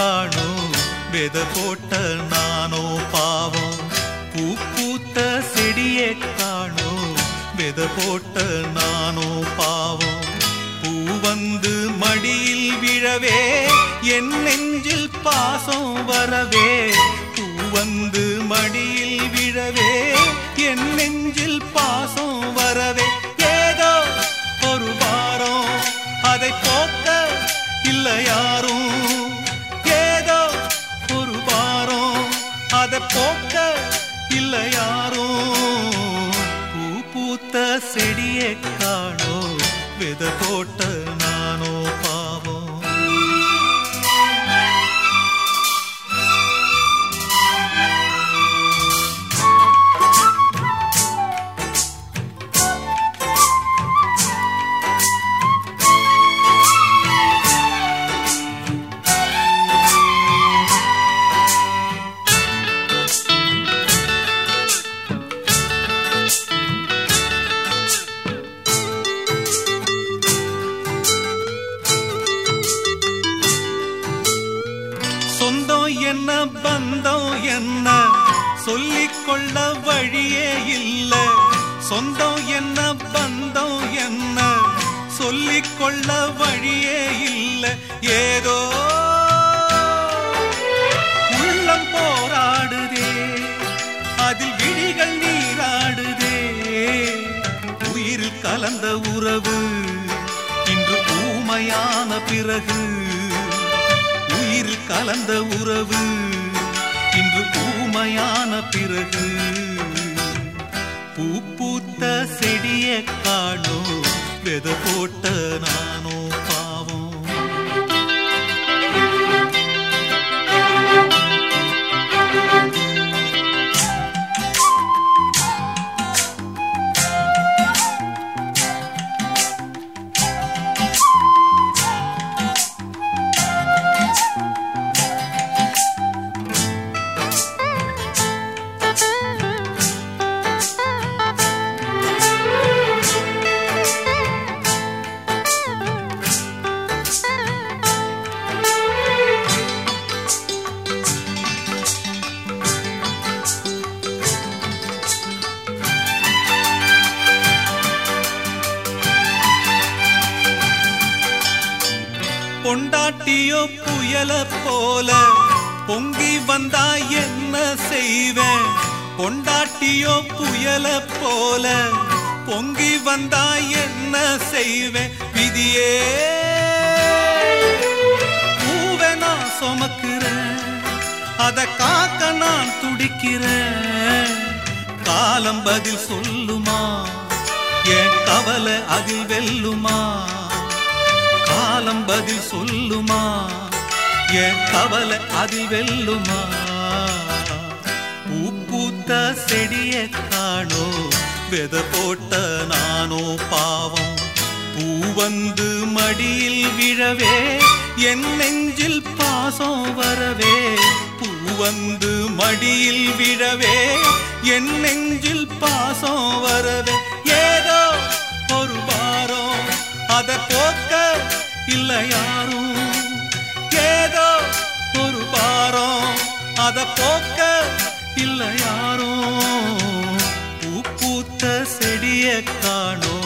காணு வெத போட்ட நானோ பாவம். பூ பூத்த செடியே காணு வெத போட்ட நானோ பாவம். பூ வந்து மடியில் விழவே என் நெஞ்சில் பாசம் வரவே. பூ வந்து மடியில் விழவே என் நெஞ்சில் பாசம் வரவே. ஏதோ ஒரு வாரம் அதை போக்க இல்லை யாரும். செடியை காணோ வித போட்ட நானோ பா என்ன பந்தம் என்ன? சொல்லிக்கொள்ள வழியே இல்ல. சொந்தம் என்ன பந்தம் என்ன? சொல்லிக்கொள்ள வழியே இல்ல. ஏதோ உள்ளம் போராடுதே. அதில் விழிகள் நீராடுதே. உயிரில் கலந்த உறவு இன்று ஊமையான பிறகு நீர் கலந்த உறவு இன்று ஊமையான பிறகு. பூ பூத்த செடியை காணோ வெத போட்ட நான் பொண்டாட்டியோ புயல போல பொங்கி வந்தா என்ன செய்வேன்? பொண்டாட்டியோ புயல போல பொங்கி வந்தா என்ன செய்வேன்? விதியே. பூவை நான் சுமக்கிறேன். அதை காக்க நான் துடிக்கிறேன். காலம் பதில் சொல்லுமா? என் கவலை அதில் வெல்லுமா? காலம் பதில் சொல்லுமா? என் கவலை அதில் வெல்லுமா? பூ பூத்த செடியை காணோ வெத போட்ட நானோ பாவம். பூ வந்து மடியில் விழவே என் நெஞ்சில் பாசம் வரவே. பூ வந்து மடியில் விழவே என் நெஞ்சில் பாசம் வரவே. ஏதோ ஒரு வாரம் அத போக்க இல்ல யாரும் ஏதோ ஒரு பாரம் அத போக்க இல்ல யாரும் பூ பூத்த செடிய காணோ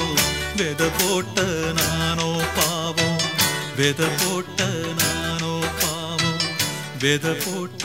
வெத போட்ட நானோ பாவம் வெத போட்ட நானோ பாவம் வெத போட்ட